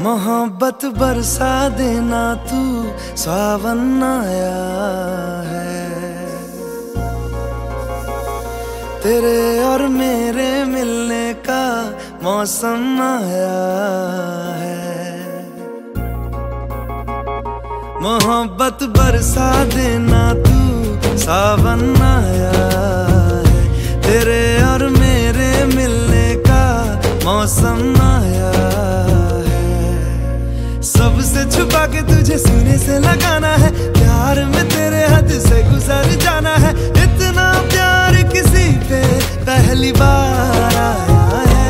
मोहब्बत बरसा देना तू सावन आया है। तेरे और मेरे मिलने का मौसम आया है। मोहब्बत बरसा देना तू सावन आया है। तेरे और मेरे मिलने का मौसम लगाना है। प्यार में तेरे हद से गुजर जाना है। इतना प्यार किसी पे पहली बार आया है।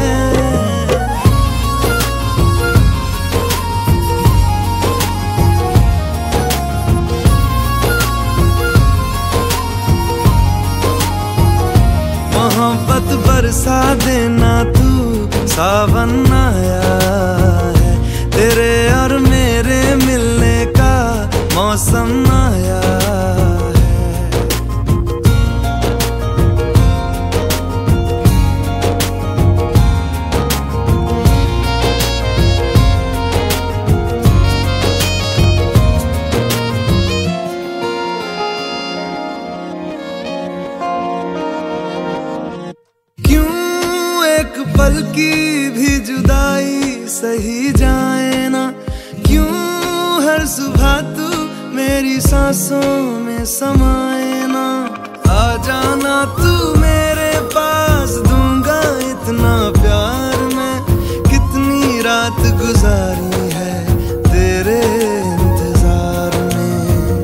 मोहब्बत बरसा देना तू, सावन आया। क्यों एक पल की भी जुदाई सही जाए ना? क्यों हर सुबह तू मेरी सांसों में समाए ना? आ जाना तू मेरे पास, दूँगा इतना प्यार मैं। कितनी रात गुजारी है तेरे इंतज़ार में?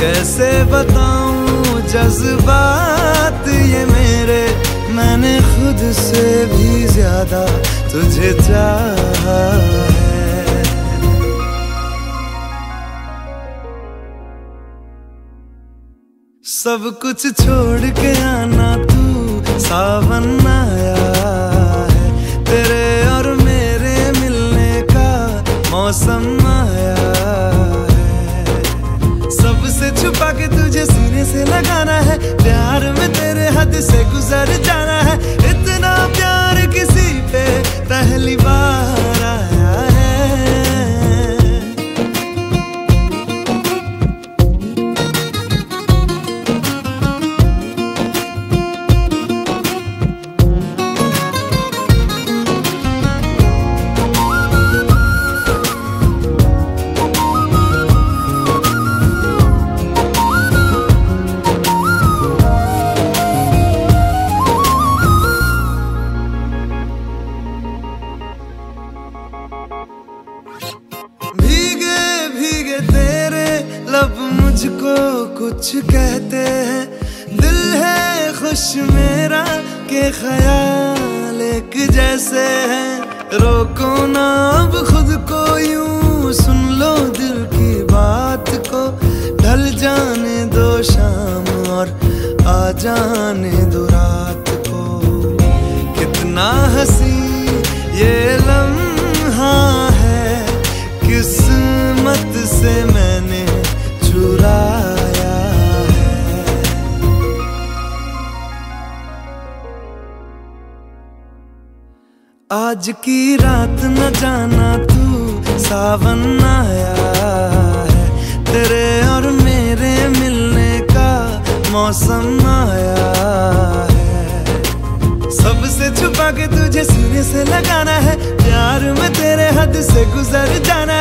कैसे बताऊँ जज्बात ये मेरे मैंने खुद से भी ज़्यादा तुझे चाहा सब कुछ छोड़ के आना तू सावन आया है। तेरे और मेरे मिलने का मौसम गुजर जाना है। कुछ कहते हैं। दिल है खुश मेरा के ख्याल एक जैसे हैं। रोको ना अब खुद को यूँ सुन लो दिल की बात को। ढल जाने दो शाम और आ जाने दो रात को। कितना हँसी ये लम्हा है। किस्मत से मैंने आज की रात न जाना तू, सावन आया है। तेरे और मेरे मिलने का मौसम आया है। सबसे छुपा के तुझे सीने से लगाना है, प्यार में तेरे हद से गुजर जाना